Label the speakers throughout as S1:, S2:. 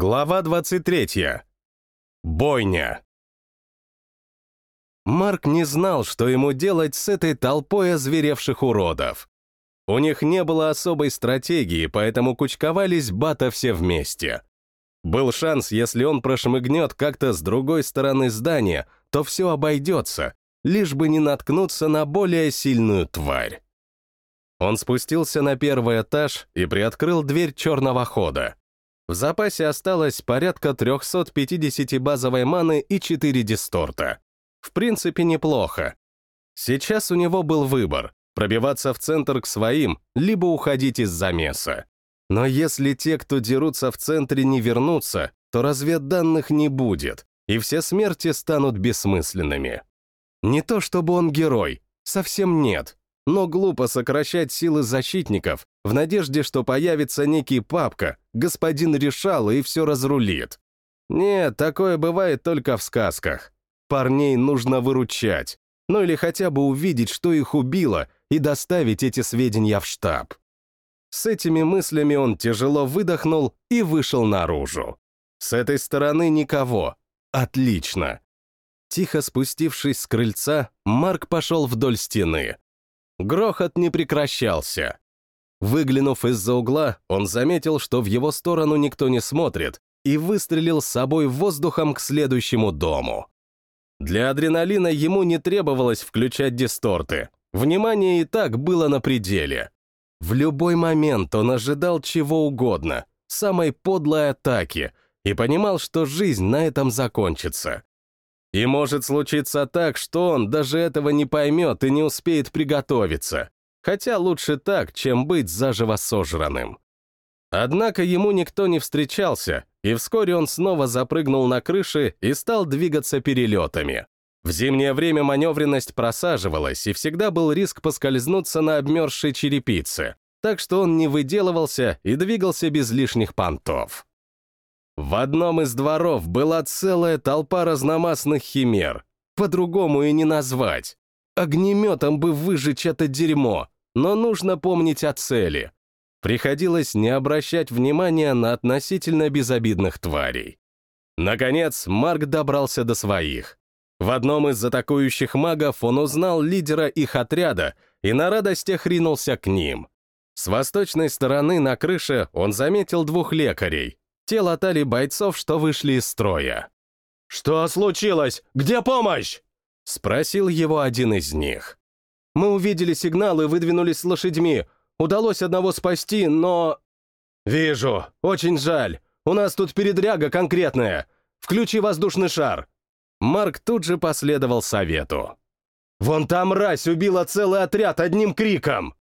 S1: Глава 23. Бойня. Марк не знал, что ему делать с этой толпой озверевших уродов. У них не было особой стратегии, поэтому кучковались бата все вместе. Был шанс, если он прошмыгнет как-то с другой стороны здания, то все обойдется, лишь бы не наткнуться на более сильную тварь. Он спустился на первый этаж и приоткрыл дверь черного хода. В запасе осталось порядка 350 базовой маны и 4 дисторта. В принципе, неплохо. Сейчас у него был выбор — пробиваться в центр к своим, либо уходить из замеса. Но если те, кто дерутся в центре, не вернутся, то разведданных не будет, и все смерти станут бессмысленными. Не то чтобы он герой, совсем нет но глупо сокращать силы защитников в надежде, что появится некий папка, господин решал и все разрулит. Нет, такое бывает только в сказках. Парней нужно выручать, ну или хотя бы увидеть, что их убило, и доставить эти сведения в штаб. С этими мыслями он тяжело выдохнул и вышел наружу. С этой стороны никого. Отлично. Тихо спустившись с крыльца, Марк пошел вдоль стены. Грохот не прекращался. Выглянув из-за угла, он заметил, что в его сторону никто не смотрит, и выстрелил с собой воздухом к следующему дому. Для адреналина ему не требовалось включать дисторты. Внимание и так было на пределе. В любой момент он ожидал чего угодно, самой подлой атаки, и понимал, что жизнь на этом закончится. И может случиться так, что он даже этого не поймет и не успеет приготовиться. Хотя лучше так, чем быть заживо сожранным. Однако ему никто не встречался, и вскоре он снова запрыгнул на крыши и стал двигаться перелетами. В зимнее время маневренность просаживалась, и всегда был риск поскользнуться на обмерзшей черепице, так что он не выделывался и двигался без лишних понтов. В одном из дворов была целая толпа разномастных химер. По-другому и не назвать. Огнеметом бы выжечь это дерьмо, но нужно помнить о цели. Приходилось не обращать внимания на относительно безобидных тварей. Наконец, Марк добрался до своих. В одном из атакующих магов он узнал лидера их отряда и на радостях ринулся к ним. С восточной стороны на крыше он заметил двух лекарей, те латали бойцов, что вышли из строя. «Что случилось? Где помощь?» — спросил его один из них. «Мы увидели сигнал и выдвинулись с лошадьми. Удалось одного спасти, но...» «Вижу. Очень жаль. У нас тут передряга конкретная. Включи воздушный шар». Марк тут же последовал совету. «Вон там мразь убила целый отряд одним криком!»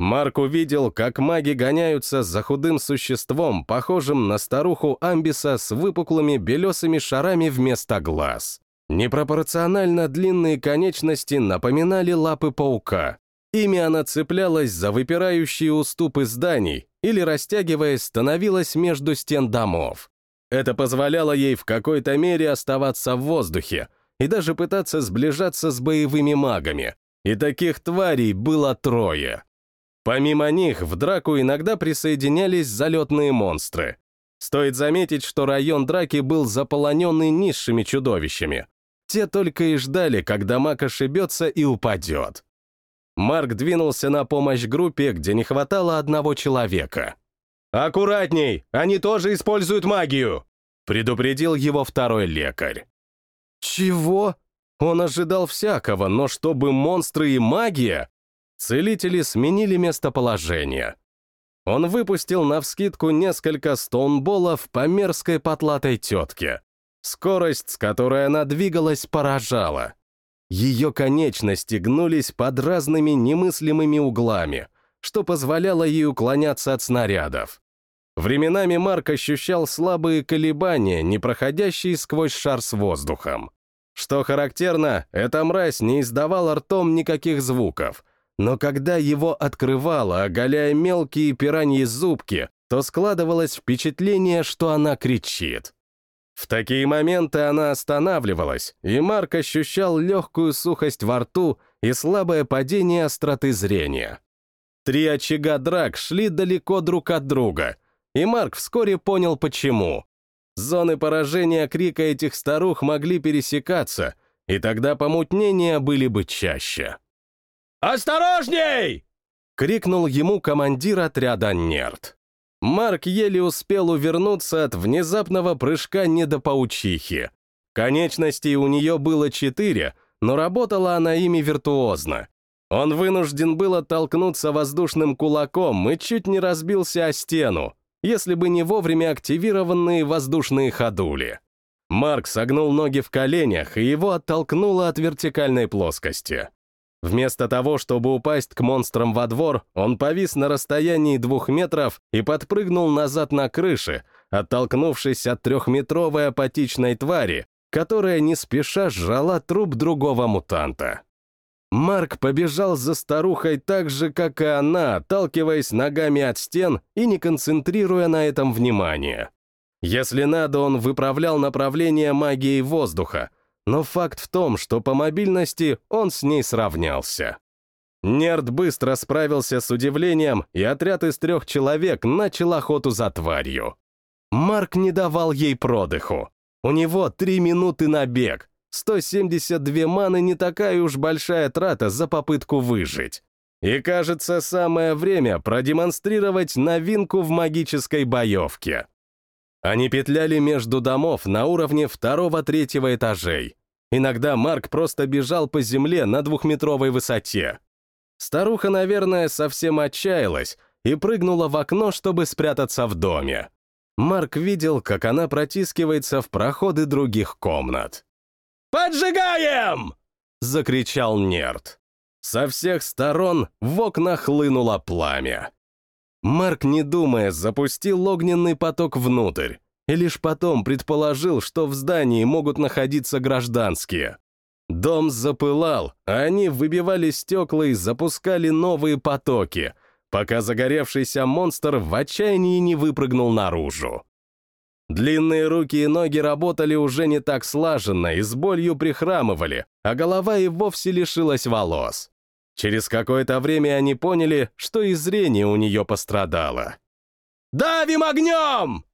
S1: Марк увидел, как маги гоняются за худым существом, похожим на старуху Амбиса с выпуклыми белесыми шарами вместо глаз. Непропорционально длинные конечности напоминали лапы паука. Ими она цеплялась за выпирающие уступы зданий или, растягиваясь, становилась между стен домов. Это позволяло ей в какой-то мере оставаться в воздухе и даже пытаться сближаться с боевыми магами. И таких тварей было трое. Помимо них, в драку иногда присоединялись залетные монстры. Стоит заметить, что район драки был заполоненный низшими чудовищами. Те только и ждали, когда маг ошибется и упадет. Марк двинулся на помощь группе, где не хватало одного человека. «Аккуратней! Они тоже используют магию!» предупредил его второй лекарь. «Чего?» Он ожидал всякого, но чтобы монстры и магия? Целители сменили местоположение. Он выпустил навскидку несколько стоунболов по мерзкой потлатой тетке. Скорость, с которой она двигалась, поражала. Ее конечности гнулись под разными немыслимыми углами, что позволяло ей уклоняться от снарядов. Временами Марк ощущал слабые колебания, не проходящие сквозь шар с воздухом. Что характерно, эта мразь не издавала ртом никаких звуков — но когда его открывало, оголяя мелкие пираньи зубки, то складывалось впечатление, что она кричит. В такие моменты она останавливалась, и Марк ощущал легкую сухость во рту и слабое падение остроты зрения. Три очага драк шли далеко друг от друга, и Марк вскоре понял, почему. Зоны поражения крика этих старух могли пересекаться, и тогда помутнения были бы чаще.
S2: «Осторожней!»
S1: — крикнул ему командир отряда «Нерд». Марк еле успел увернуться от внезапного прыжка недопаучихи. Конечностей у нее было четыре, но работала она ими виртуозно. Он вынужден был оттолкнуться воздушным кулаком и чуть не разбился о стену, если бы не вовремя активированные воздушные ходули. Марк согнул ноги в коленях, и его оттолкнуло от вертикальной плоскости. Вместо того, чтобы упасть к монстрам во двор, он повис на расстоянии двух метров и подпрыгнул назад на крыше, оттолкнувшись от трехметровой апатичной твари, которая не спеша сжала труп другого мутанта. Марк побежал за старухой так же, как и она, отталкиваясь ногами от стен и не концентрируя на этом внимание. Если надо, он выправлял направление магии воздуха, но факт в том, что по мобильности он с ней сравнялся. Нерд быстро справился с удивлением, и отряд из трех человек начал охоту за тварью. Марк не давал ей продыху. У него три минуты на бег, 172 маны не такая уж большая трата за попытку выжить. И кажется, самое время продемонстрировать новинку в магической боевке. Они петляли между домов на уровне второго-третьего этажей. Иногда Марк просто бежал по земле на двухметровой высоте. Старуха, наверное, совсем отчаялась и прыгнула в окно, чтобы спрятаться в доме. Марк видел, как она протискивается в проходы других комнат.
S2: «Поджигаем!»
S1: — закричал Нерд. Со всех сторон в окна хлынуло пламя. Марк, не думая, запустил огненный поток внутрь, и лишь потом предположил, что в здании могут находиться гражданские. Дом запылал, а они выбивали стекла и запускали новые потоки, пока загоревшийся монстр в отчаянии не выпрыгнул наружу. Длинные руки и ноги работали уже не так слаженно и с болью прихрамывали, а голова и вовсе лишилась волос. Через какое-то время они поняли, что и зрение у нее пострадало.
S2: «Давим огнем!»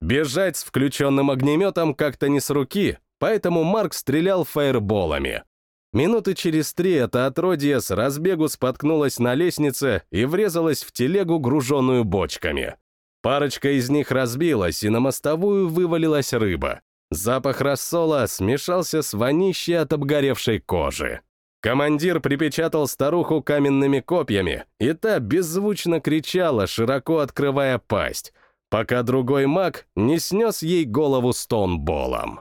S1: Бежать с включенным огнеметом как-то не с руки, поэтому Марк стрелял фаерболами. Минуты через три это отродье с разбегу споткнулось на лестнице и врезалось в телегу, груженную бочками. Парочка из них разбилась, и на мостовую вывалилась рыба. Запах рассола смешался с вонищей от обгоревшей кожи. Командир припечатал старуху каменными копьями, и та беззвучно кричала, широко открывая пасть, пока другой маг не снес ей голову стонболом.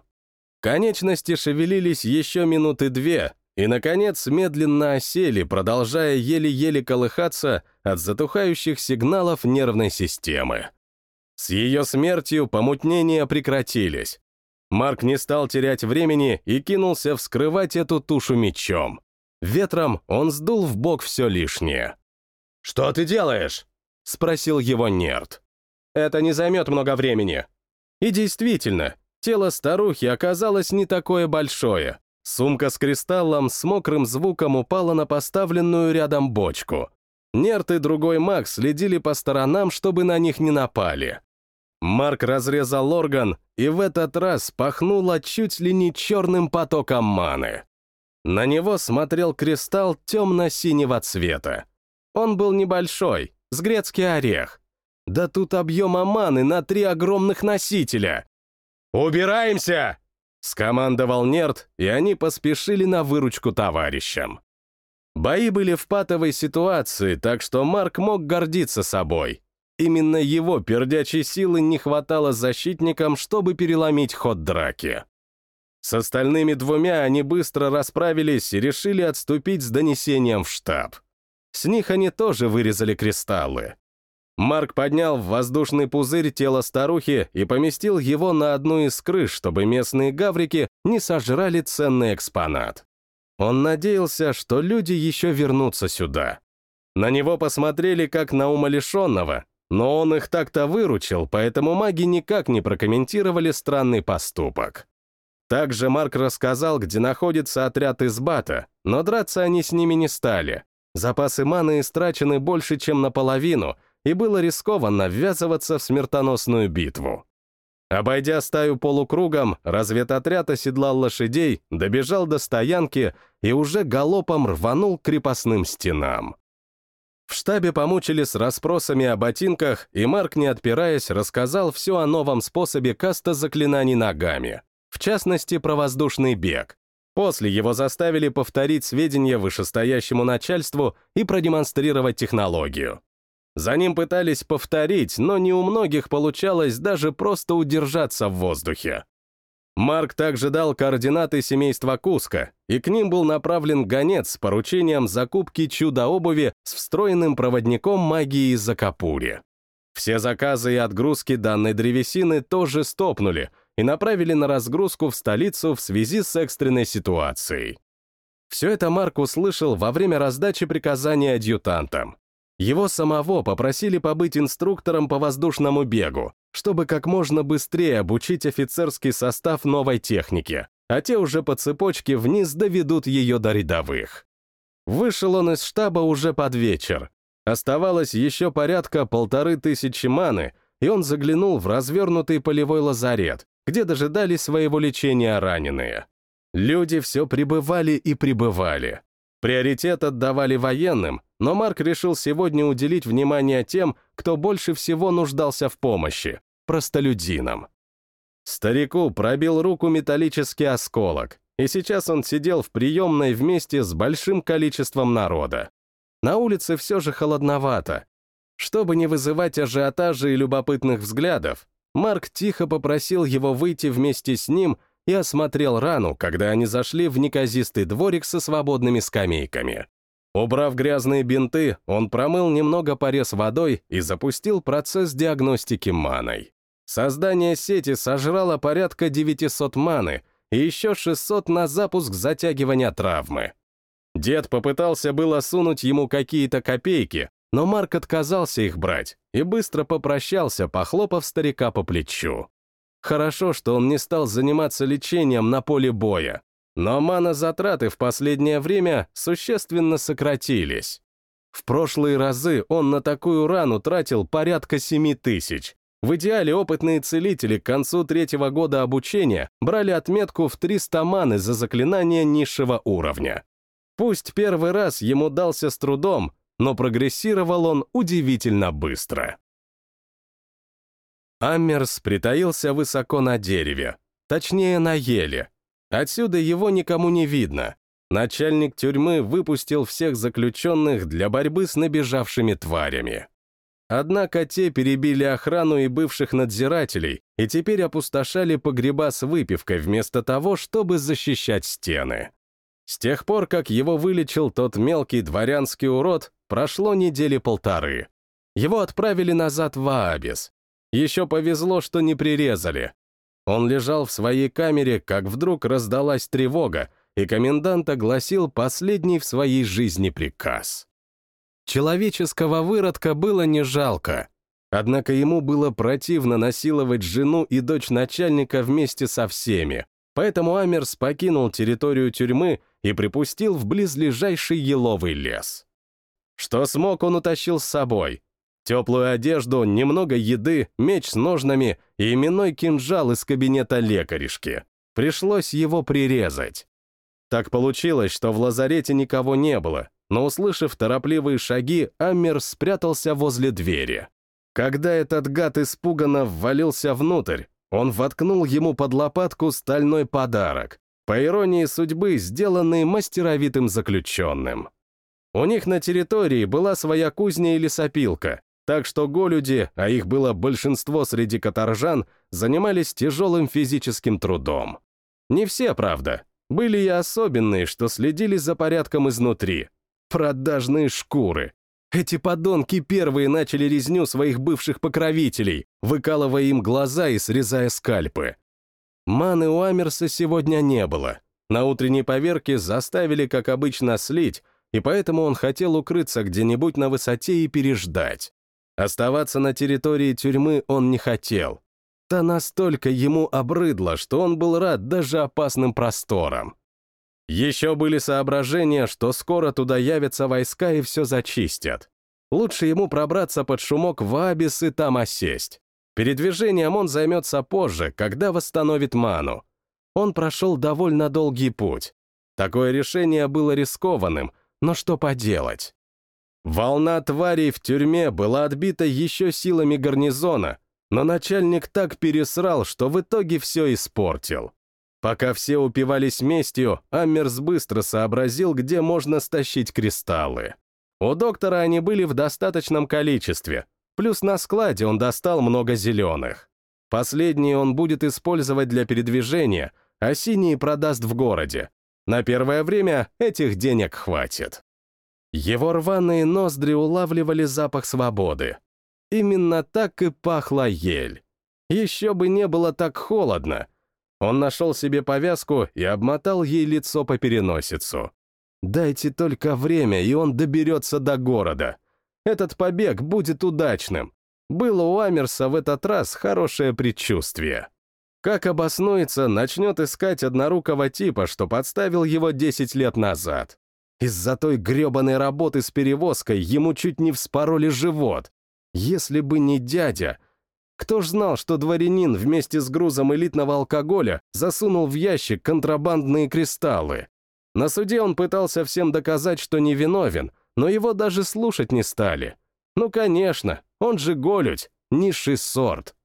S1: Конечности шевелились еще минуты две, и, наконец, медленно осели, продолжая еле-еле колыхаться от затухающих сигналов нервной системы. С ее смертью помутнения прекратились. Марк не стал терять времени и кинулся вскрывать эту тушу мечом. Ветром он сдул в бок все лишнее.
S2: «Что ты делаешь?»
S1: — спросил его Нерд. «Это не займет много времени». И действительно, тело старухи оказалось не такое большое, Сумка с кристаллом с мокрым звуком упала на поставленную рядом бочку. Нерт и другой маг следили по сторонам, чтобы на них не напали. Марк разрезал орган, и в этот раз пахнуло чуть ли не черным потоком маны. На него смотрел кристалл темно-синего цвета. Он был небольшой, с грецкий орех. Да тут объема маны на три огромных носителя.
S2: «Убираемся!»
S1: Скомандовал Нерд, и они поспешили на выручку товарищам. Бои были в патовой ситуации, так что Марк мог гордиться собой. Именно его пердячей силы не хватало защитникам, чтобы переломить ход драки. С остальными двумя они быстро расправились и решили отступить с донесением в штаб. С них они тоже вырезали кристаллы. Марк поднял в воздушный пузырь тело старухи и поместил его на одну из крыш, чтобы местные гаврики не сожрали ценный экспонат. Он надеялся, что люди еще вернутся сюда. На него посмотрели как на умалишенного, но он их так-то выручил, поэтому маги никак не прокомментировали странный поступок. Также Марк рассказал, где находится отряд из Бата, но драться они с ними не стали. Запасы маны истрачены больше, чем наполовину — и было рискованно ввязываться в смертоносную битву. Обойдя стаю полукругом, разведотряд оседлал лошадей, добежал до стоянки и уже галопом рванул к крепостным стенам. В штабе помучили с расспросами о ботинках, и Марк, не отпираясь, рассказал все о новом способе каста заклинаний ногами, в частности, про воздушный бег. После его заставили повторить сведения вышестоящему начальству и продемонстрировать технологию. За ним пытались повторить, но не у многих получалось даже просто удержаться в воздухе. Марк также дал координаты семейства Куска, и к ним был направлен гонец с поручением закупки чудо-обуви с встроенным проводником магии из Закапури. Все заказы и отгрузки данной древесины тоже стопнули и направили на разгрузку в столицу в связи с экстренной ситуацией. Все это Марк услышал во время раздачи приказания адъютантам. Его самого попросили побыть инструктором по воздушному бегу, чтобы как можно быстрее обучить офицерский состав новой техники, а те уже по цепочке вниз доведут ее до рядовых. Вышел он из штаба уже под вечер. Оставалось еще порядка полторы тысячи маны, и он заглянул в развернутый полевой лазарет, где дожидались своего лечения раненые. Люди все прибывали и прибывали. Приоритет отдавали военным, но Марк решил сегодня уделить внимание тем, кто больше всего нуждался в помощи — простолюдинам. Старику пробил руку металлический осколок, и сейчас он сидел в приемной вместе с большим количеством народа. На улице все же холодновато. Чтобы не вызывать ажиотажа и любопытных взглядов, Марк тихо попросил его выйти вместе с ним и осмотрел рану, когда они зашли в неказистый дворик со свободными скамейками. Убрав грязные бинты, он промыл немного порез водой и запустил процесс диагностики маной. Создание сети сожрало порядка 900 маны и еще 600 на запуск затягивания травмы. Дед попытался было сунуть ему какие-то копейки, но Марк отказался их брать и быстро попрощался, похлопав старика по плечу. Хорошо, что он не стал заниматься лечением на поле боя, но мана-затраты в последнее время существенно сократились. В прошлые разы он на такую рану тратил порядка 7 тысяч. В идеале опытные целители к концу третьего года обучения брали отметку в 300 маны за заклинание низшего уровня. Пусть первый раз ему дался с трудом, но прогрессировал он удивительно быстро. Аммерс притаился высоко на дереве, точнее на еле, Отсюда его никому не видно. Начальник тюрьмы выпустил всех заключенных для борьбы с набежавшими тварями. Однако те перебили охрану и бывших надзирателей и теперь опустошали погреба с выпивкой вместо того, чтобы защищать стены. С тех пор, как его вылечил тот мелкий дворянский урод, прошло недели полторы. Его отправили назад в Аабис. Еще повезло, что не прирезали, он лежал в своей камере, как вдруг раздалась тревога, и комендант огласил последний в своей жизни приказ. Человеческого выродка было не жалко, однако ему было противно насиловать жену и дочь начальника вместе со всеми, поэтому Амерс покинул территорию тюрьмы и припустил в близлежащий еловый лес. Что смог, он утащил с собой, Теплую одежду, немного еды, меч с ножнами и именной кинжал из кабинета лекаришки. Пришлось его прирезать. Так получилось, что в лазарете никого не было, но, услышав торопливые шаги, Аммер спрятался возле двери. Когда этот гад испуганно ввалился внутрь, он воткнул ему под лопатку стальной подарок, по иронии судьбы, сделанный мастеровитым заключенным. У них на территории была своя кузня или сопилка, так что голюди, а их было большинство среди каторжан, занимались тяжелым физическим трудом. Не все, правда. Были и особенные, что следили за порядком изнутри. Продажные шкуры. Эти подонки первые начали резню своих бывших покровителей, выкалывая им глаза и срезая скальпы. Маны у Амерса сегодня не было. На утренней поверке заставили, как обычно, слить, и поэтому он хотел укрыться где-нибудь на высоте и переждать. Оставаться на территории тюрьмы он не хотел. Та настолько ему обрыдло, что он был рад даже опасным просторам. Еще были соображения, что скоро туда явятся войска и все зачистят. Лучше ему пробраться под шумок в Абис и там осесть. Передвижением он займется позже, когда восстановит ману. Он прошел довольно долгий путь. Такое решение было рискованным, но что поделать? Волна тварей в тюрьме была отбита еще силами гарнизона, но начальник так пересрал, что в итоге все испортил. Пока все упивались местью, Аммерс быстро сообразил, где можно стащить кристаллы. У доктора они были в достаточном количестве, плюс на складе он достал много зеленых. Последние он будет использовать для передвижения, а синие продаст в городе. На первое время этих денег хватит. Его рваные ноздри улавливали запах свободы. Именно так и пахла ель. Еще бы не было так холодно. Он нашел себе повязку и обмотал ей лицо по переносицу. Дайте только время, и он доберется до города. Этот побег будет удачным. Было у Амерса в этот раз хорошее предчувствие. Как обоснуется, начнет искать однорукого типа, что подставил его 10 лет назад. Из-за той гребаной работы с перевозкой ему чуть не вспороли живот. Если бы не дядя... Кто ж знал, что дворянин вместе с грузом элитного алкоголя засунул в ящик контрабандные кристаллы? На суде он пытался всем доказать, что невиновен, но его даже слушать не стали. Ну, конечно, он же голють, низший сорт.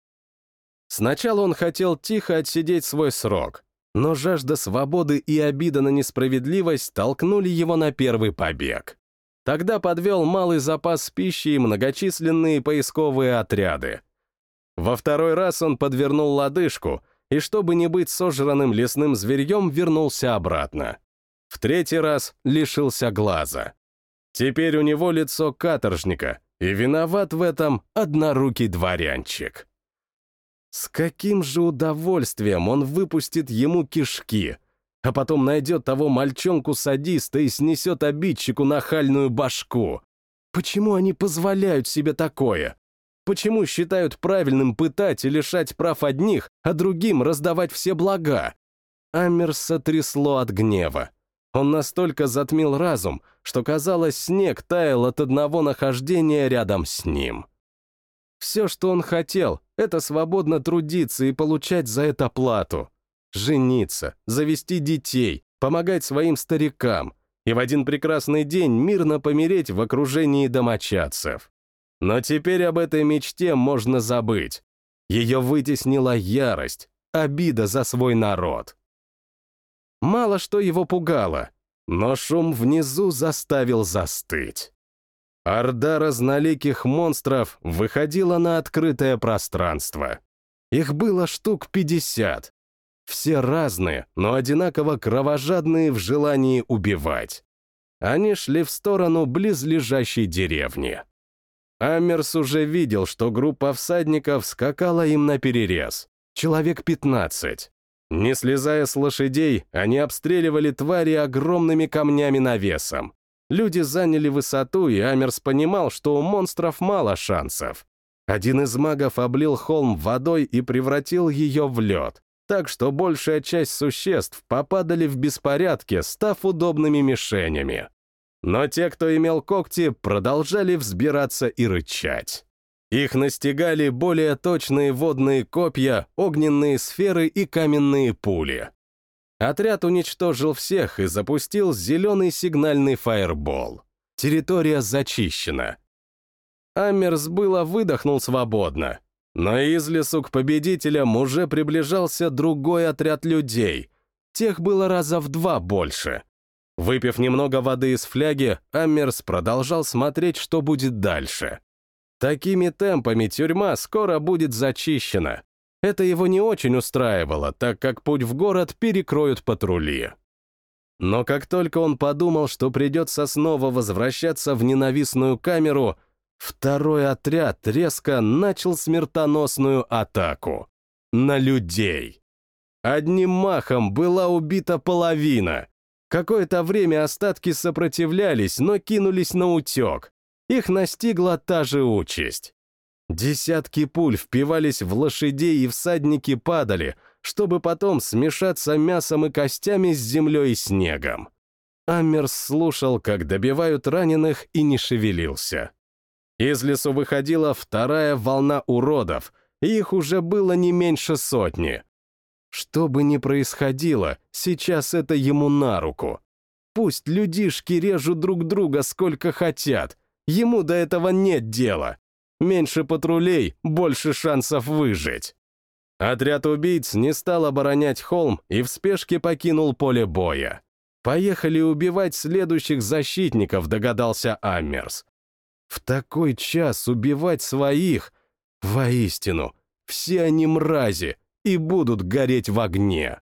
S1: Сначала он хотел тихо отсидеть свой срок, но жажда свободы и обида на несправедливость толкнули его на первый побег. Тогда подвел малый запас пищи и многочисленные поисковые отряды. Во второй раз он подвернул лодыжку и, чтобы не быть сожранным лесным зверьем, вернулся обратно. В третий раз лишился глаза. Теперь у него лицо каторжника, и виноват в этом однорукий дворянчик. С каким же удовольствием он выпустит ему кишки, а потом найдет того мальчонку-садиста и снесет обидчику нахальную башку. Почему они позволяют себе такое? Почему считают правильным пытать и лишать прав одних, а другим раздавать все блага? Амерса трясло от гнева. Он настолько затмил разум, что, казалось, снег таял от одного нахождения рядом с ним. Все, что он хотел, это свободно трудиться и получать за это плату. Жениться, завести детей, помогать своим старикам и в один прекрасный день мирно помереть в окружении домочадцев. Но теперь об этой мечте можно забыть. Ее вытеснила ярость, обида за свой народ. Мало что его пугало, но шум внизу заставил застыть. Орда разноликих монстров выходила на открытое пространство. Их было штук пятьдесят. Все разные, но одинаково кровожадные в желании убивать. Они шли в сторону близлежащей деревни. Амерс уже видел, что группа всадников скакала им на перерез. Человек пятнадцать. Не слезая с лошадей, они обстреливали твари огромными камнями навесом. Люди заняли высоту, и Амерс понимал, что у монстров мало шансов. Один из магов облил холм водой и превратил ее в лед, так что большая часть существ попадали в беспорядке, став удобными мишенями. Но те, кто имел когти, продолжали взбираться и рычать. Их настигали более точные водные копья, огненные сферы и каменные пули. Отряд уничтожил всех и запустил зеленый сигнальный фаербол. Территория зачищена. Амерс было выдохнул свободно, но из лесу к победителям уже приближался другой отряд людей. Тех было раза в два больше. Выпив немного воды из фляги, Амерс продолжал смотреть, что будет дальше. Такими темпами тюрьма скоро будет зачищена. Это его не очень устраивало, так как путь в город перекроют патрули. Но как только он подумал, что придется снова возвращаться в ненавистную камеру, второй отряд резко начал смертоносную атаку. На людей. Одним махом была убита половина. Какое-то время остатки сопротивлялись, но кинулись на утек их настигла та же участь. Десятки пуль впивались в лошадей, и всадники падали, чтобы потом смешаться мясом и костями с землей и снегом. Амерс слушал, как добивают раненых, и не шевелился. Из лесу выходила вторая волна уродов, их уже было не меньше сотни. Что бы ни происходило, сейчас это ему на руку. Пусть людишки режут друг друга сколько хотят, ему до этого нет дела. Меньше патрулей, больше шансов выжить. Отряд убийц не стал оборонять холм и в спешке покинул поле боя. Поехали убивать следующих защитников, догадался Аммерс. В такой час убивать своих, воистину, все они мрази и будут гореть в огне.